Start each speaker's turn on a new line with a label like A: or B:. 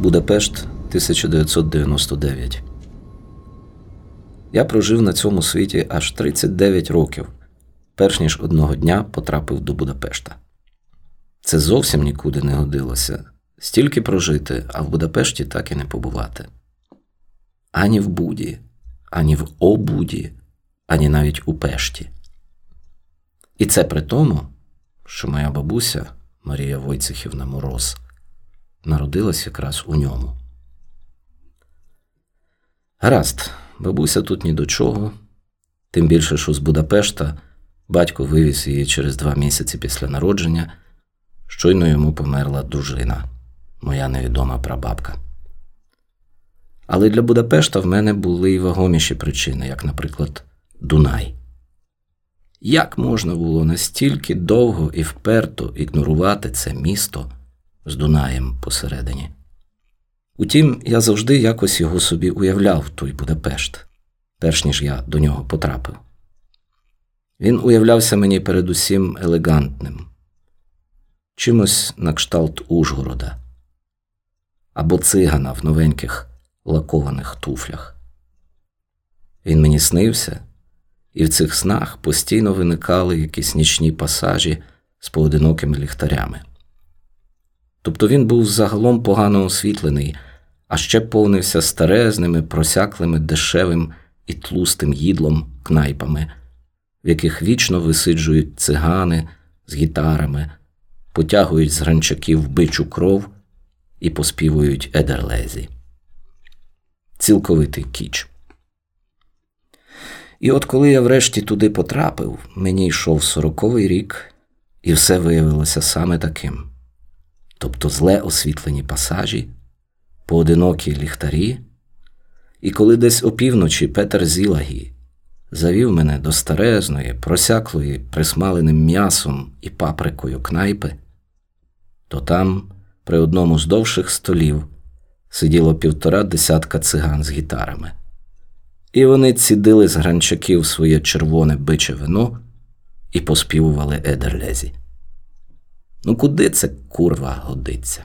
A: Будапешт 1999. Я прожив на цьому світі аж 39 років, перш ніж одного дня потрапив до Будапешта. Це зовсім нікуди не годилося. Стільки прожити, а в Будапешті так і не побувати. Ані в Буді, ані в Обуді, ані навіть у Пешті. І це при тому, що моя бабуся Марія Войцехівна Мороз народилась якраз у ньому. Гаразд, бабуся тут ні до чого, тим більше, що з Будапешта батько вивіз її через два місяці після народження, щойно йому померла дружина, моя невідома прабабка. Але для Будапешта в мене були й вагоміші причини, як, наприклад, Дунай. Як можна було настільки довго і вперто ігнорувати це місто з Дунаєм посередині? Утім, я завжди якось його собі уявляв, той Будапешт, перш ніж я до нього потрапив. Він уявлявся мені передусім елегантним, чимось на кшталт Ужгорода або цигана в новеньких лакованих туфлях. Він мені снився, і в цих снах постійно виникали якісь нічні пасажі з поодинокими ліхтарями. Тобто він був загалом погано освітлений, а ще повнився старезними, просяклими дешевим і тлустим їдлом кнайпами, в яких вічно висиджують цигани з гітарами, потягують з гранчаків бичу кров і поспівують едерлезі. Цілковитий кіч. І от коли я врешті туди потрапив, мені йшов сороковий рік, і все виявилося саме таким. Тобто зле освітлені пасажі, поодинокі ліхтарі, і коли десь опівночі Петер Зілагі завів мене до старезної, просяклої, присмаленим м'ясом і паприкою кнайпи, то там, при одному з довших столів, сиділо півтора десятка циган з гітарами. І вони цідили з гранчаків своє червоне биче вино і поспівували Едерлезі. Ну, куди це курва годиться?